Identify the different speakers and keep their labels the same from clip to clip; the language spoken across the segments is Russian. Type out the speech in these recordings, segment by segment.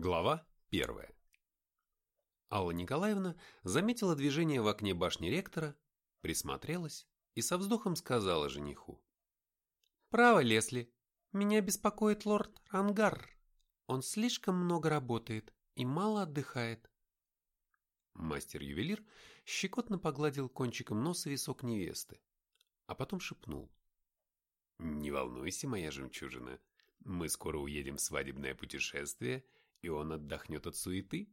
Speaker 1: Глава первая. Алла Николаевна заметила движение в окне башни ректора, присмотрелась и со вздохом сказала жениху.
Speaker 2: «Право, Лесли, меня беспокоит лорд Рангар. Он слишком много работает и мало отдыхает».
Speaker 1: Мастер-ювелир щекотно погладил кончиком носа висок невесты, а потом шепнул. «Не волнуйся, моя жемчужина, мы скоро уедем в свадебное путешествие – и он отдохнет от суеты.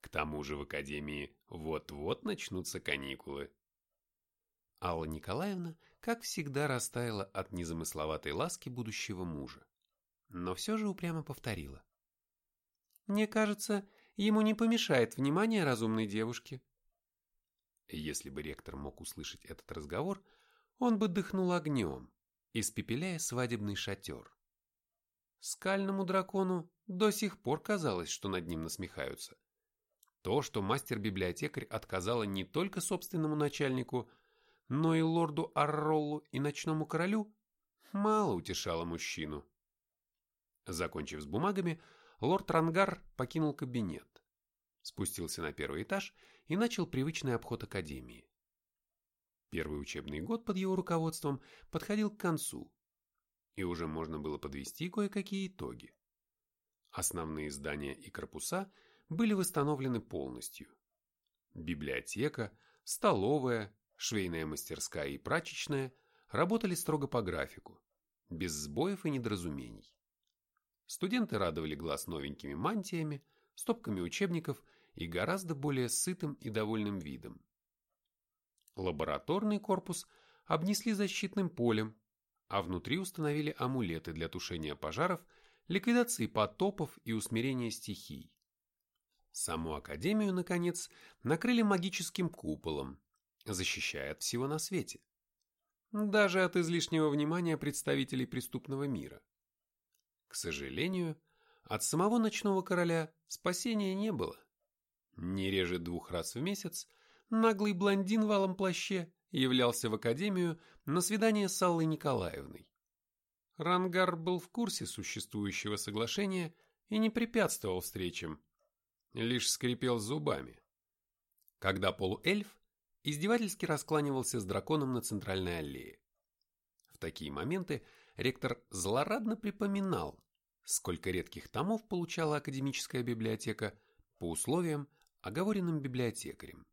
Speaker 1: К тому же в академии вот-вот начнутся каникулы.
Speaker 2: Алла Николаевна, как всегда, растаяла от незамысловатой ласки будущего мужа, но все же упрямо повторила. «Мне кажется, ему не помешает внимание разумной девушки».
Speaker 1: Если бы ректор мог услышать этот разговор, он бы дыхнул огнем, испепеляя свадебный шатер. Скальному дракону до сих пор казалось, что над ним насмехаются. То, что мастер-библиотекарь отказала не только собственному начальнику, но и лорду Арроллу и ночному королю, мало утешало мужчину. Закончив с бумагами, лорд Рангар покинул кабинет, спустился на первый этаж и начал привычный обход академии. Первый учебный год под его руководством подходил к концу, и уже можно было подвести кое-какие итоги. Основные здания и корпуса были восстановлены полностью. Библиотека, столовая, швейная мастерская и прачечная работали строго по графику, без сбоев и недоразумений. Студенты радовали глаз новенькими мантиями, стопками учебников и гораздо более сытым и довольным видом. Лабораторный корпус обнесли защитным полем, а внутри установили амулеты для тушения пожаров, ликвидации потопов и усмирения стихий. Саму Академию, наконец, накрыли магическим куполом, защищая от всего на свете. Даже от излишнего внимания представителей преступного мира. К сожалению, от самого ночного короля спасения не было. Не реже двух раз в месяц наглый блондин в алом плаще являлся в академию на свидание с Аллой Николаевной. Рангар был в курсе существующего соглашения и не препятствовал встречам, лишь скрипел зубами. Когда полуэльф издевательски раскланивался с драконом на центральной аллее. В такие моменты ректор злорадно припоминал, сколько редких томов получала академическая библиотека по условиям, оговоренным библиотекарем.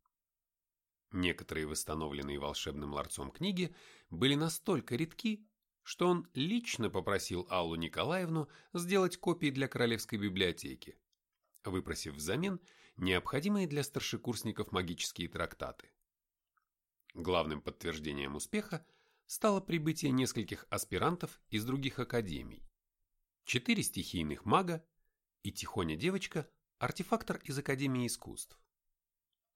Speaker 1: Некоторые восстановленные волшебным ларцом книги были настолько редки, что он лично попросил Аллу Николаевну сделать копии для Королевской библиотеки, выпросив взамен необходимые для старшекурсников магические трактаты. Главным подтверждением успеха стало прибытие нескольких аспирантов из других академий. Четыре стихийных мага и Тихоня девочка, артефактор из Академии искусств.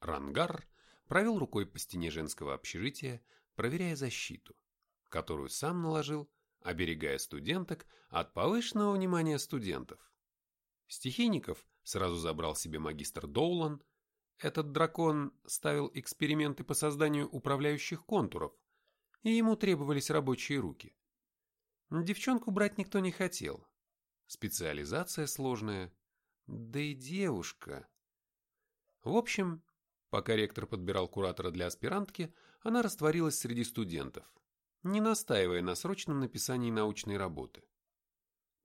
Speaker 1: Рангар провел рукой по стене женского общежития, проверяя защиту, которую сам наложил, оберегая студенток от повышенного внимания студентов. Стихийников сразу забрал себе магистр Доулан. Этот дракон ставил эксперименты по созданию управляющих контуров, и ему требовались рабочие руки. Девчонку брать никто не хотел. Специализация сложная, да и девушка. В общем, Пока ректор подбирал куратора для аспирантки, она растворилась среди студентов, не настаивая на срочном написании научной работы.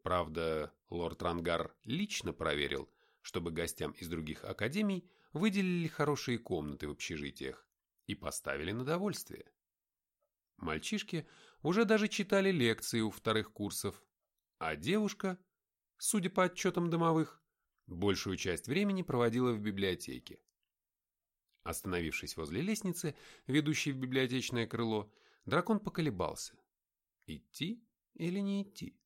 Speaker 1: Правда, лорд Рангар лично проверил, чтобы гостям из других академий выделили хорошие комнаты в общежитиях и поставили на довольствие. Мальчишки уже даже читали лекции у вторых курсов, а девушка, судя по отчетам домовых, большую часть времени проводила в библиотеке. Остановившись возле лестницы, ведущей в библиотечное крыло, дракон поколебался. Идти или не идти?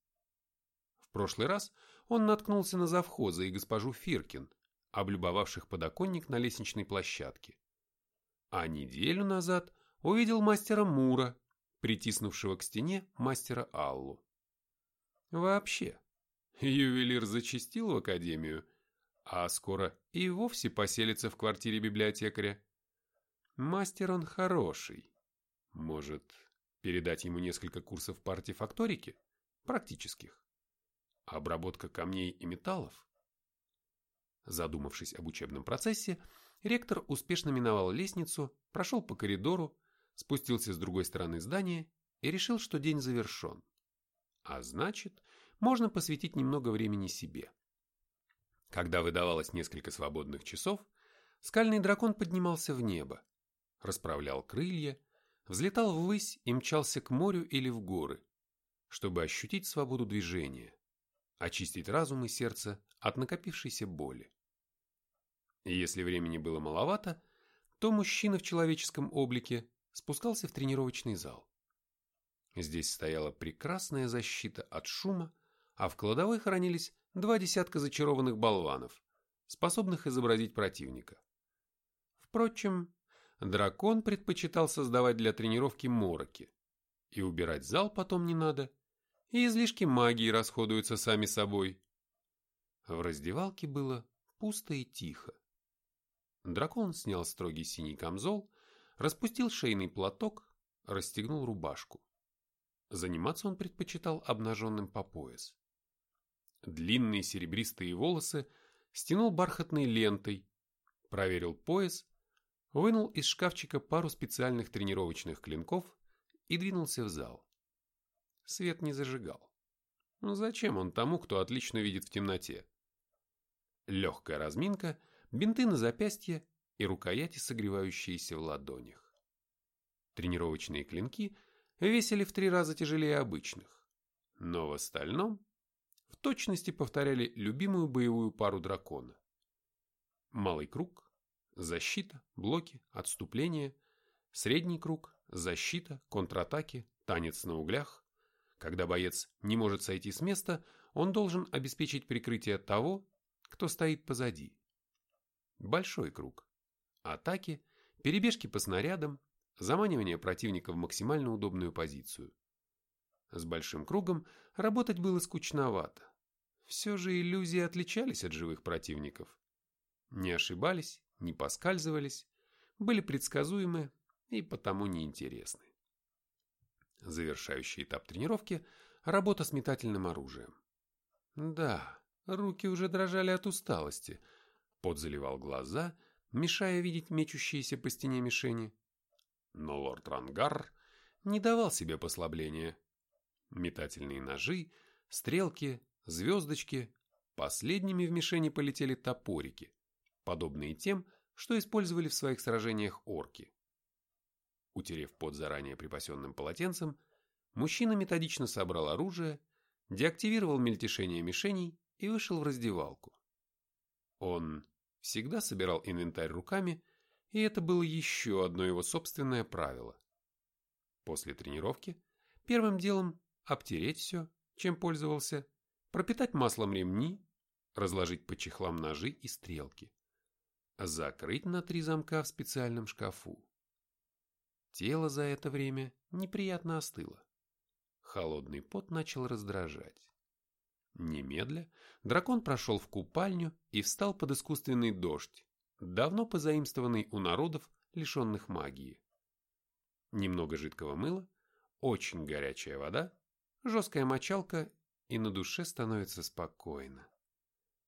Speaker 1: В прошлый раз он наткнулся на завхоза и госпожу Фиркин, облюбовавших подоконник на лестничной площадке. А неделю назад увидел мастера Мура, притиснувшего к стене мастера Аллу. Вообще, ювелир зачастил в академию а скоро и вовсе поселится в квартире библиотекаря. Мастер он хороший. Может, передать ему несколько курсов по артефакторике? Практических. Обработка камней и металлов? Задумавшись об учебном процессе, ректор успешно миновал лестницу, прошел по коридору, спустился с другой стороны здания и решил, что день завершен. А значит, можно посвятить немного времени себе. Когда выдавалось несколько свободных часов, скальный дракон поднимался в небо, расправлял крылья, взлетал ввысь и мчался к морю или в горы, чтобы ощутить свободу движения, очистить разум и сердце от накопившейся боли. И если времени было маловато, то мужчина в человеческом облике спускался в тренировочный зал. Здесь стояла прекрасная защита от шума, а в кладовой хранились два десятка зачарованных болванов, способных изобразить противника. Впрочем, дракон предпочитал создавать для тренировки мороки, и убирать зал потом не надо, и излишки магии расходуются сами собой. В раздевалке было пусто и тихо. Дракон снял строгий синий камзол, распустил шейный платок, расстегнул рубашку. Заниматься он предпочитал обнаженным по пояс. Длинные серебристые волосы стянул бархатной лентой, проверил пояс, вынул из шкафчика пару специальных тренировочных клинков и двинулся в зал. Свет не зажигал. Ну зачем он тому, кто отлично видит в темноте? Легкая разминка, бинты на запястье и рукояти, согревающиеся в ладонях. Тренировочные клинки весили в три раза тяжелее обычных, но в остальном точности повторяли любимую боевую пару дракона. Малый круг, защита, блоки, отступление, средний круг, защита, контратаки, танец на углях. Когда боец не может сойти с места, он должен обеспечить прикрытие того, кто стоит позади. Большой круг. Атаки, перебежки по снарядам, заманивание противника в максимально удобную позицию. С большим кругом работать было скучновато. Все же иллюзии отличались от живых противников. Не ошибались, не поскальзывались, были предсказуемы и потому неинтересны. Завершающий этап тренировки – работа с метательным оружием. Да, Руки уже дрожали от усталости. Пот заливал глаза, мешая видеть мечущиеся по стене мишени. Но лорд Рангар не давал себе послабления. Метательные ножи, стрелки, звездочки. Последними в мишени полетели топорики, подобные тем, что использовали в своих сражениях орки. Утерев пот заранее припасенным полотенцем, мужчина методично собрал оружие, деактивировал мельтешение мишеней и вышел в раздевалку. Он всегда собирал инвентарь руками, и это было еще одно его собственное правило. После тренировки первым делом обтереть все, чем пользовался, пропитать маслом ремни, разложить по чехлам ножи и стрелки, закрыть на три замка в специальном шкафу. Тело за это время неприятно остыло. Холодный пот начал раздражать. Немедля дракон прошел в купальню и встал под искусственный дождь, давно позаимствованный у народов, лишенных магии. Немного жидкого мыла, очень горячая вода, жесткая мочалка, и на душе становится спокойно.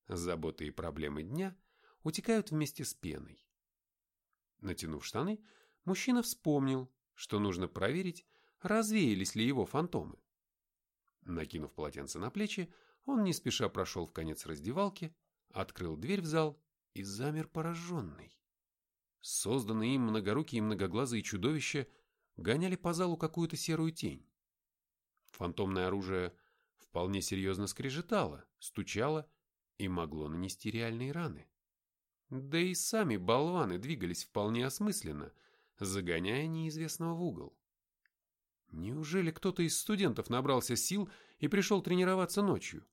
Speaker 1: Заботы и проблемы дня утекают вместе с пеной. Натянув штаны, мужчина вспомнил, что нужно проверить, развеялись ли его фантомы. Накинув полотенце на плечи, он не спеша прошел в конец раздевалки, открыл дверь в зал и замер пораженный. Созданные им многорукие и многоглазые чудовища гоняли по залу какую-то серую тень. Фантомное оружие вполне серьезно скрежетало, стучало и могло нанести реальные раны. Да и сами болваны двигались вполне осмысленно, загоняя неизвестного в угол. Неужели кто-то из студентов набрался сил и пришел тренироваться ночью?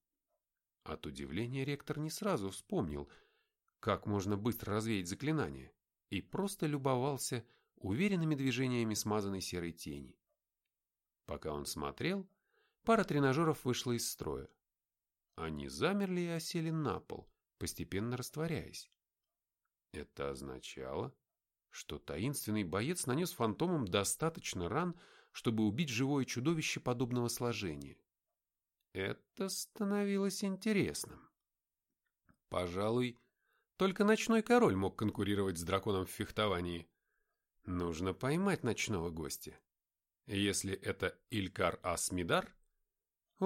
Speaker 1: От удивления ректор не сразу вспомнил, как можно быстро развеять заклинание, и просто любовался уверенными движениями смазанной серой тени. Пока он смотрел, пара тренажеров вышла из строя. Они замерли и осели на пол, постепенно растворяясь. Это означало, что таинственный боец нанес фантомам достаточно ран, чтобы убить живое чудовище подобного сложения. Это становилось интересным. Пожалуй, Только ночной король мог конкурировать с драконом в фехтовании. Нужно поймать ночного гостя. Если это Илькар Асмидар,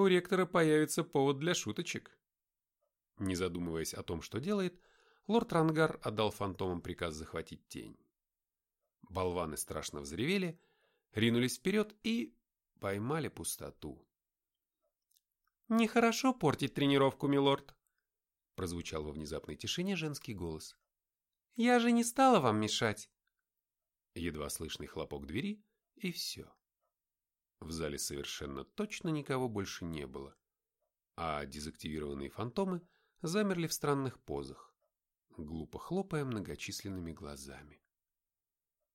Speaker 1: у ректора появится повод для шуточек. Не задумываясь о том, что делает, лорд Рангар отдал фантомам приказ захватить тень. Болваны страшно взревели, ринулись вперед и поймали пустоту.
Speaker 2: «Нехорошо портить тренировку, милорд»,
Speaker 1: прозвучал во внезапной тишине женский голос.
Speaker 2: «Я же не стала вам мешать».
Speaker 1: Едва слышный хлопок двери, и все. В зале совершенно точно никого больше не было, а дезактивированные фантомы замерли в странных позах, глупо хлопая многочисленными глазами.